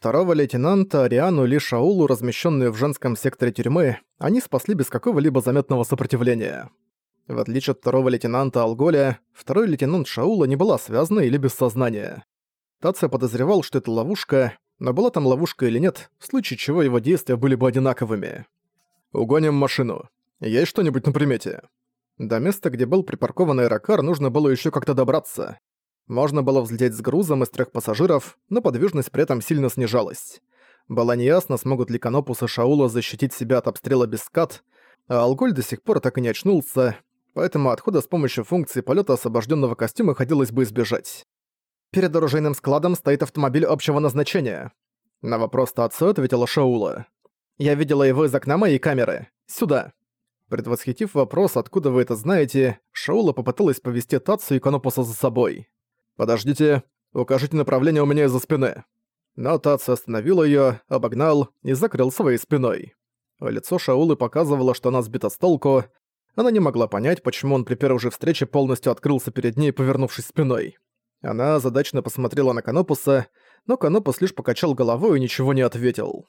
Второго лейтенанта Ариану Ли Шаулу, размещенную в женском секторе тюрьмы, они спасли без какого-либо заметного сопротивления. В отличие от второго лейтенанта Алголя, второй лейтенант Шаула не была связана или без сознания. Тация подозревал, что это ловушка, но была там ловушка или нет, в случае чего его действия были бы одинаковыми. «Угоним машину. Есть что-нибудь на примете?» До места, где был припаркован аэрокар, нужно было еще как-то добраться. Можно было взлететь с грузом из трех пассажиров, но подвижность при этом сильно снижалась. Было неясно, смогут ли Канопус и Шаула защитить себя от обстрела без скат, а Алголь до сих пор так и не очнулся, поэтому отхода с помощью функции полета освобожденного костюма хотелось бы избежать. Перед оружейным складом стоит автомобиль общего назначения. На вопрос Тацу ответила Шаула. «Я видела его из окна моей камеры. Сюда». Предвосхитив вопрос, откуда вы это знаете, Шаула попыталась повести Тацу и Конопуса за собой. «Подождите, укажите направление у меня из-за спины». Но Тацу остановил её, обогнал и закрыл своей спиной. Лицо Шаулы показывало, что она сбита с толку. Она не могла понять, почему он при первой же встрече полностью открылся перед ней, повернувшись спиной. Она задачно посмотрела на Канопуса, но Канопус лишь покачал головой и ничего не ответил.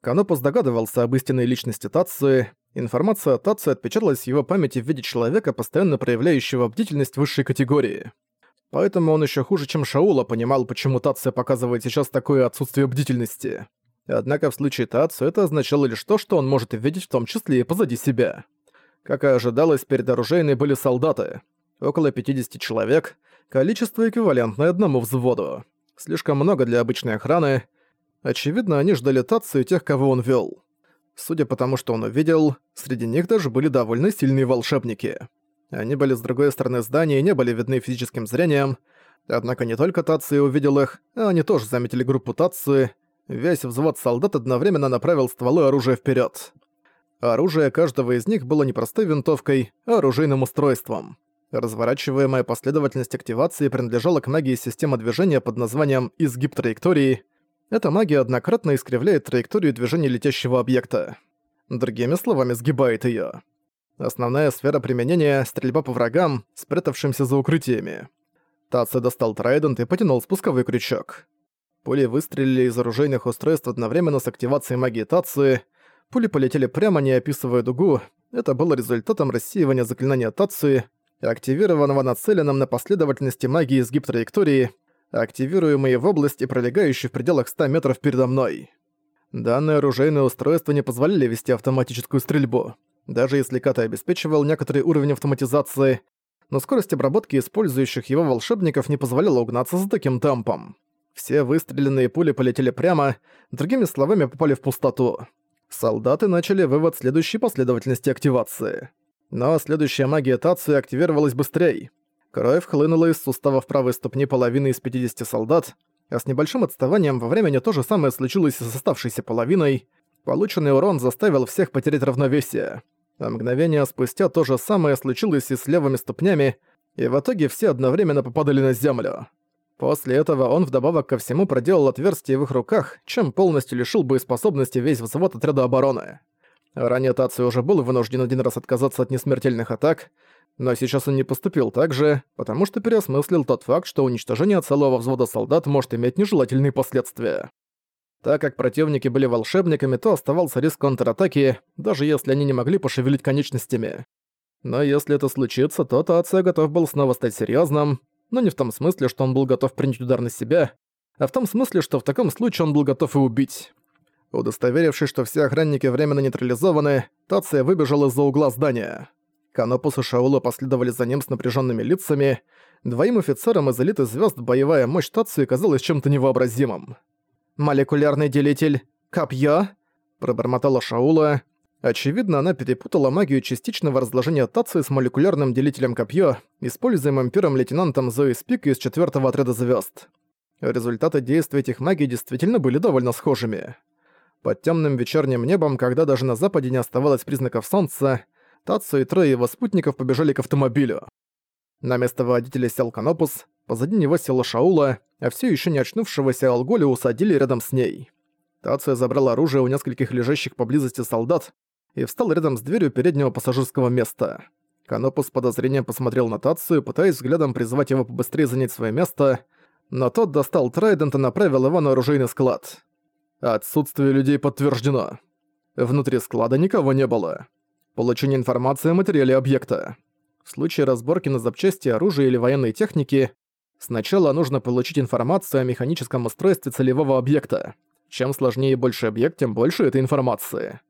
Канопус догадывался об истинной личности Тацуи. Информация о Тацуи отпечаталась в его памяти в виде человека, постоянно проявляющего бдительность высшей категории. Поэтому он еще хуже, чем Шаула, понимал, почему Тация показывает сейчас такое отсутствие бдительности. Однако в случае Тацу это означало лишь то, что он может видеть в том числе и позади себя. Как и ожидалось, перед оружейной были солдаты. Около 50 человек — Количество эквивалентное одному взводу. Слишком много для обычной охраны. Очевидно, они ждали Тацию тех, кого он вел. Судя по тому, что он увидел, среди них даже были довольно сильные волшебники. Они были с другой стороны здания и не были видны физическим зрением. Однако не только Тация увидел их, а они тоже заметили группу Тации. Весь взвод солдат одновременно направил стволы оружия вперед. Оружие каждого из них было не простой винтовкой, а оружейным устройством. Разворачиваемая последовательность активации принадлежала к магии системы движения под названием «изгиб траектории». Эта магия однократно искривляет траекторию движения летящего объекта. Другими словами, сгибает её. Основная сфера применения — стрельба по врагам, спрятавшимся за укрытиями. Таци достал трайдент и потянул спусковой крючок. Пули выстрелили из оружейных устройств одновременно с активацией магии Таци. Пули полетели прямо, не описывая дугу. Это было результатом рассеивания заклинания Таци, активированного нацеленным на последовательности магии изгиб траектории, активируемые в области, пролегающей в пределах 100 метров передо мной. Данное оружейное устройство не позволяли вести автоматическую стрельбу, даже если Ката обеспечивал некоторый уровень автоматизации, но скорость обработки использующих его волшебников не позволяла угнаться за таким темпом. Все выстреленные пули полетели прямо, другими словами, попали в пустоту. Солдаты начали вывод следующей последовательности активации. Но следующая магия Тацию активировалась быстрее. Кровь хлынула из суставов правой ступни половины из 50 солдат, а с небольшим отставанием во времени то же самое случилось и с оставшейся половиной. Полученный урон заставил всех потерять равновесие. А мгновение спустя то же самое случилось и с левыми ступнями, и в итоге все одновременно попадали на землю. После этого он вдобавок ко всему проделал отверстие в их руках, чем полностью лишил боеспособности весь взвод отряда обороны. Ранее Тацию уже был вынужден один раз отказаться от несмертельных атак, но сейчас он не поступил так же, потому что переосмыслил тот факт, что уничтожение целого взвода солдат может иметь нежелательные последствия. Так как противники были волшебниками, то оставался риск контратаки, даже если они не могли пошевелить конечностями. Но если это случится, то Тация готов был снова стать серьезным, но не в том смысле, что он был готов принять удар на себя, а в том смысле, что в таком случае он был готов и убить. Удостоверившись, что все охранники временно нейтрализованы, Тация выбежал из-за угла здания. Канопус и Шаула последовали за ним с напряженными лицами. Двоим офицерам из элиты звезд боевая мощь Тации казалась чем-то невообразимым. «Молекулярный делитель. Копье?» – пробормотала Шаула. Очевидно, она перепутала магию частичного разложения Тации с молекулярным делителем копье, используемым первым лейтенантом Зои Спик из четвертого отряда звезд. Результаты действия этих магий действительно были довольно схожими. Под темным вечерним небом, когда даже на западе не оставалось признаков солнца, Тацу и трое его спутников побежали к автомобилю. На место водителя сел Канопус, позади него села Шаула, а все еще не очнувшегося Алголи усадили рядом с ней. Тацуя забрал оружие у нескольких лежащих поблизости солдат и встал рядом с дверью переднего пассажирского места. Канопус с подозрением посмотрел на Тацию, пытаясь взглядом призвать его побыстрее занять свое место, но тот достал Трайдент и направил его на оружейный склад. Отсутствие людей подтверждено. Внутри склада никого не было. Получение информации о материале объекта. В случае разборки на запчасти оружия или военной техники, сначала нужно получить информацию о механическом устройстве целевого объекта. Чем сложнее и больше объект, тем больше этой информации.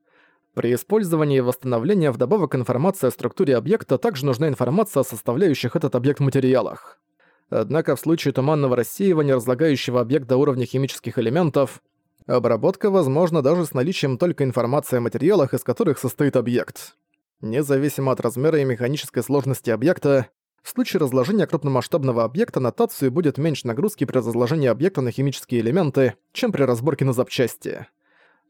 При использовании восстановления вдобавок информации о структуре объекта также нужна информация о составляющих этот объект материалах. Однако в случае туманного рассеивания разлагающего объект до уровня химических элементов, обработка возможна даже с наличием только информации о материалах, из которых состоит объект. Независимо от размера и механической сложности объекта, в случае разложения крупномасштабного объекта на тацию будет меньше нагрузки при разложении объекта на химические элементы, чем при разборке на запчасти.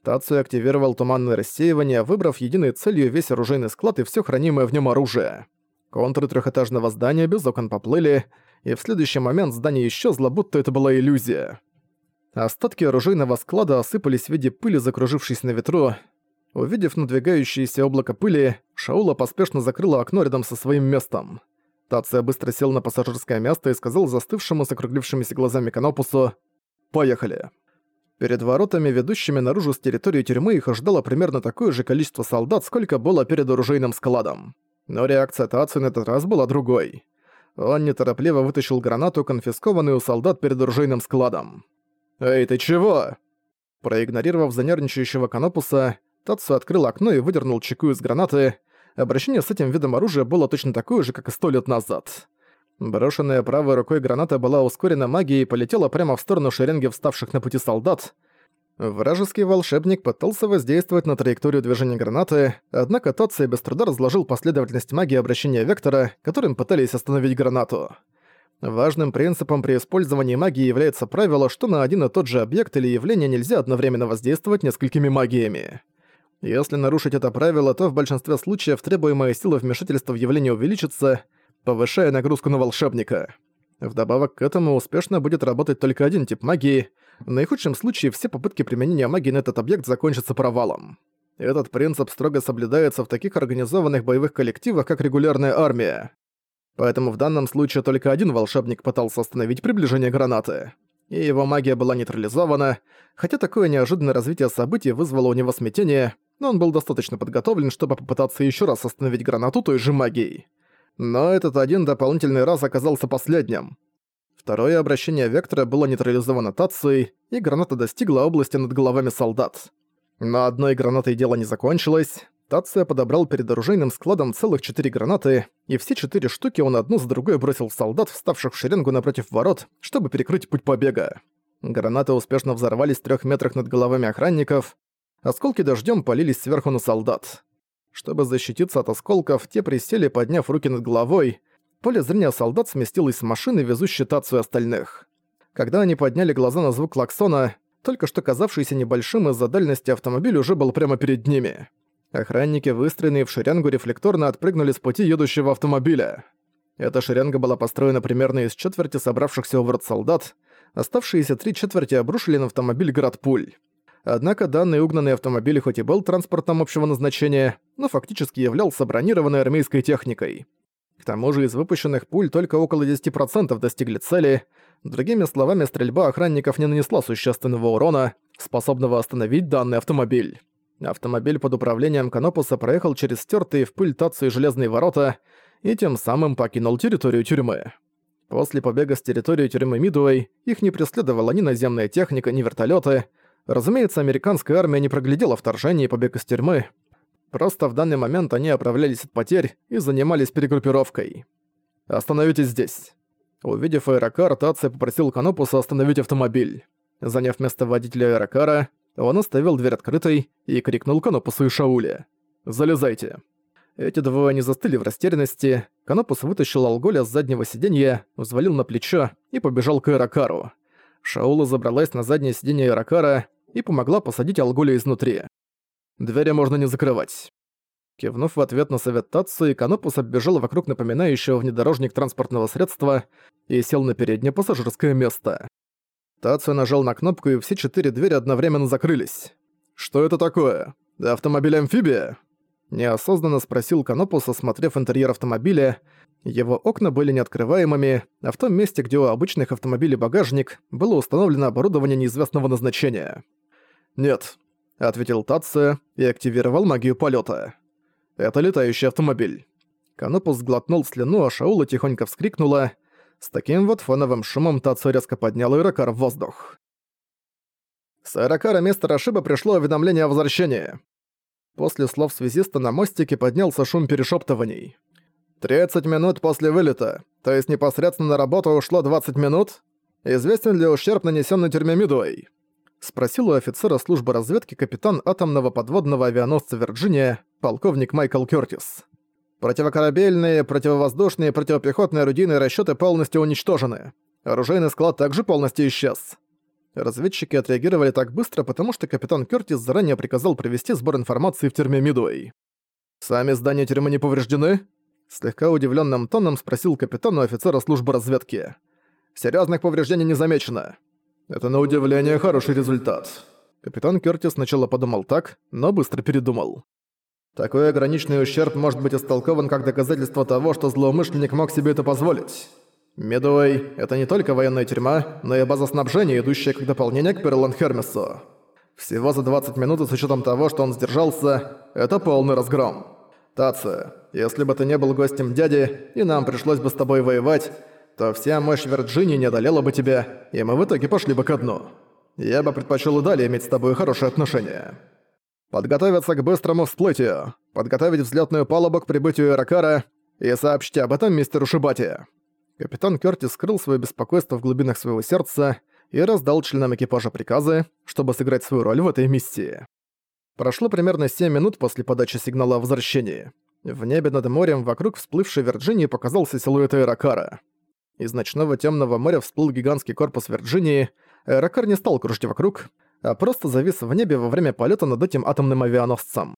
Тацию активировал туманное рассеивание, выбрав единой целью весь оружейный склад и все хранимое в нем оружие. Контуры трехэтажного здания без окон поплыли, и в следующий момент здание исчезло, будто это была иллюзия. Остатки оружейного склада осыпались в виде пыли, закружившись на ветру. Увидев надвигающееся облако пыли, Шаула поспешно закрыла окно рядом со своим местом. Тация быстро сел на пассажирское место и сказал застывшему с округлившимися глазами Канопусу «Поехали». Перед воротами, ведущими наружу с территории тюрьмы, их ожидало примерно такое же количество солдат, сколько было перед оружейным складом. Но реакция Тацу на этот раз была другой. Он неторопливо вытащил гранату, конфискованную у солдат перед оружейным складом. «Эй, ты чего?» Проигнорировав занервничающего Канопуса, Тацу открыл окно и выдернул чеку из гранаты. Обращение с этим видом оружия было точно такое же, как и сто лет назад. Брошенная правой рукой граната была ускорена магией и полетела прямо в сторону шеренги вставших на пути солдат. Вражеский волшебник пытался воздействовать на траекторию движения гранаты, однако Тация без труда разложил последовательность магии обращения вектора, которым пытались остановить гранату. Важным принципом при использовании магии является правило, что на один и тот же объект или явление нельзя одновременно воздействовать несколькими магиями. Если нарушить это правило, то в большинстве случаев требуемая сила вмешательства в явление увеличится, повышая нагрузку на волшебника. Вдобавок к этому успешно будет работать только один тип магии. В наихудшем случае все попытки применения магии на этот объект закончатся провалом. Этот принцип строго соблюдается в таких организованных боевых коллективах, как регулярная армия. Поэтому в данном случае только один волшебник пытался остановить приближение гранаты. И его магия была нейтрализована, хотя такое неожиданное развитие событий вызвало у него смятение, но он был достаточно подготовлен, чтобы попытаться еще раз остановить гранату той же магией. Но этот один дополнительный раз оказался последним. Второе обращение Вектора было нейтрализовано Тацией, и граната достигла области над головами солдат. Но одной гранатой дело не закончилось. Тация подобрал перед оружейным складом целых четыре гранаты, и все четыре штуки он одну за другой бросил в солдат, вставших в шеренгу напротив ворот, чтобы перекрыть путь побега. Гранаты успешно взорвались в трех метрах над головами охранников, осколки дождем полились сверху на солдат. Чтобы защититься от осколков, те присели, подняв руки над головой. Поле зрения солдат сместилось с машины, везущей Тацию остальных. Когда они подняли глаза на звук клаксона, только что казавшийся небольшим из-за дальности автомобиль уже был прямо перед ними. Охранники, выстроенные в шеренгу, рефлекторно отпрыгнули с пути едущего автомобиля. Эта шеренга была построена примерно из четверти собравшихся у ворот солдат, оставшиеся три четверти обрушили на автомобиль град пуль. Однако данный угнанный автомобиль хоть и был транспортом общего назначения, но фактически являлся бронированной армейской техникой. К тому же из выпущенных пуль только около 10% достигли цели, другими словами, стрельба охранников не нанесла существенного урона, способного остановить данный автомобиль. Автомобиль под управлением Канопуса проехал через стертые в пыль тацию железные ворота и тем самым покинул территорию тюрьмы. После побега с территории тюрьмы Мидуэй их не преследовала ни наземная техника, ни вертолеты, Разумеется, американская армия не проглядела вторжение и побег из тюрьмы. Просто в данный момент они оправлялись от потерь и занимались перегруппировкой. «Остановитесь здесь». Увидев аэрокар, Тация попросил Канопуса остановить автомобиль. Заняв место водителя аэрокара, он оставил дверь открытой и крикнул Канопусу и Шауле. «Залезайте». Эти двое не застыли в растерянности. Канопус вытащил алголя с заднего сиденья, взвалил на плечо и побежал к аэрокару. Шаула забралась на заднее сиденье Иракара и помогла посадить Алголя изнутри. Двери можно не закрывать. Кивнув в ответ на совет Татсу, Канопус оббежал вокруг напоминающего внедорожник транспортного средства и сел на переднее пассажирское место. Тацию нажал на кнопку, и все четыре двери одновременно закрылись. «Что это такое? Автомобиль-амфибия?» Неосознанно спросил Канопус, осмотрев интерьер автомобиля, его окна были неоткрываемыми, а в том месте, где у обычных автомобилей багажник, было установлено оборудование неизвестного назначения. «Нет», — ответил Татце и активировал магию полета. «Это летающий автомобиль». Канопус сглотнул слюну, а Шаула тихонько вскрикнула. С таким вот фоновым шумом Тацу резко поднял Иракар в воздух. С Иракара мистера Шиба пришло уведомление о возвращении. После слов связиста на мостике поднялся шум перешептываний. «30 минут после вылета, то есть непосредственно на работу ушло 20 минут? Известен ли ущерб, нанесенный тюрьме Мидуэй?» Спросил у офицера службы разведки капитан атомного подводного авианосца «Вирджиния» полковник Майкл Кёртис. Противокорабельные, противовоздушные противопехотные орудийные расчеты полностью уничтожены. Оружейный склад также полностью исчез. Разведчики отреагировали так быстро, потому что капитан Кёртис заранее приказал провести сбор информации в тюрьме Мидуэй. «Сами здания тюрьмы не повреждены?» Слегка удивленным тоном спросил капитан у офицера службы разведки. Серьезных повреждений не замечено. Это на удивление хороший результат. Капитан Кёртис сначала подумал так, но быстро передумал. Такой ограниченный ущерб может быть истолкован как доказательство того, что злоумышленник мог себе это позволить. Медуэй — это не только военная тюрьма, но и база снабжения, идущая как дополнение к Перлан Хермесу. Всего за 20 минут, с учетом того, что он сдержался, это полный разгром. Тация, если бы ты не был гостем дяди, и нам пришлось бы с тобой воевать, то вся мощь Вирджинии не одолела бы тебя, и мы в итоге пошли бы ко дну. Я бы предпочел и далее иметь с тобой хорошие отношения. Подготовиться к быстрому всплытию, подготовить взлетную палубу к прибытию Иракара и сообщить об этом мистеру Шибати. Капитан Кёртис скрыл свое беспокойство в глубинах своего сердца и раздал членам экипажа приказы, чтобы сыграть свою роль в этой миссии. Прошло примерно 7 минут после подачи сигнала о возвращении. В небе над морем вокруг всплывшей Вирджинии показался силуэт Аэрокара. Из ночного темного моря всплыл гигантский корпус Вирджинии, Аэрокар не стал кружить вокруг, а просто завис в небе во время полета над этим атомным авианосцем.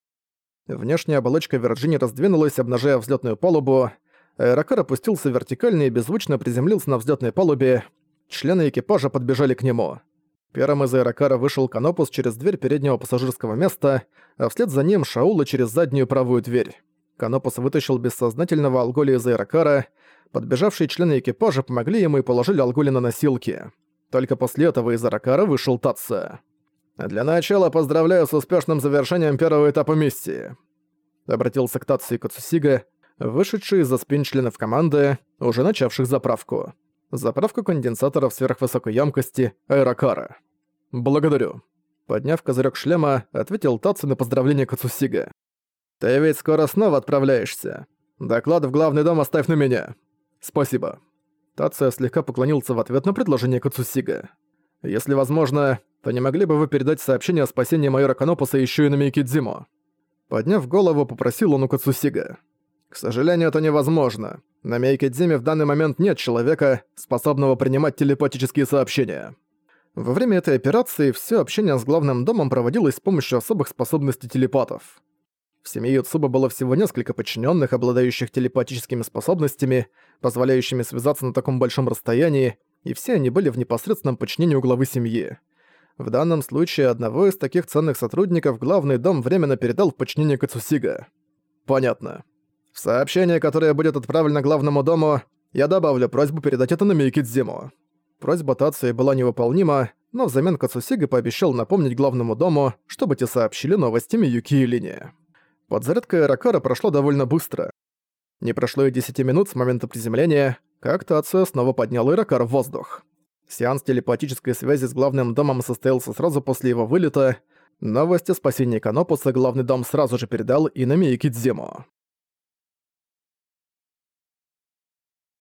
Внешняя оболочка Вирджинии раздвинулась, обнажая взлетную палубу. Аэрокар опустился вертикально и беззвучно приземлился на взлетной палубе. Члены экипажа подбежали к нему. Первым из аэрокара вышел Канопус через дверь переднего пассажирского места, а вслед за ним Шаула через заднюю правую дверь. Канопус вытащил бессознательного Алголи из аэрокара. Подбежавшие члены экипажа помогли ему и положили Алголи на носилки. Только после этого из аэрокара вышел Татса. «Для начала поздравляю с успешным завершением первого этапа миссии», обратился к Татсу и Кацусига, вышедший из-за спин членов команды, уже начавших заправку заправку конденсаторов сверхвысокой емкости аэрокара. «Благодарю». Подняв козырек шлема, ответил Татсу на поздравление Кацусига. «Ты ведь скоро снова отправляешься. Доклад в главный дом оставь на меня». «Спасибо». Тация слегка поклонился в ответ на предложение Кацусига. «Если возможно, то не могли бы вы передать сообщение о спасении майора Канопуса еще и на Мейкидзиму?» Подняв голову, попросил он у Кацусига. «К сожалению, это невозможно. На Мейкедзиме в данный момент нет человека, способного принимать телепатические сообщения. Во время этой операции все общение с главным домом проводилось с помощью особых способностей телепатов. В семье Юцуба было всего несколько подчиненных, обладающих телепатическими способностями, позволяющими связаться на таком большом расстоянии, и все они были в непосредственном подчинении у главы семьи. В данном случае одного из таких ценных сотрудников главный дом временно передал в подчинение Кацусига. Понятно. В сообщение, которое будет отправлено главному дому, я добавлю просьбу передать это на Мейкидзиму. Просьба Тации была невыполнима, но взамен Кацусига пообещал напомнить главному дому, чтобы те сообщили новости Миюки и Лине. Подзарядка Аэрокара прошла довольно быстро. Не прошло и 10 минут с момента приземления, как Тация снова поднял Аэрокар в воздух. Сеанс телепатической связи с главным домом состоялся сразу после его вылета. Новости о спасении Канопуса главный дом сразу же передал и на Мейкидзиму.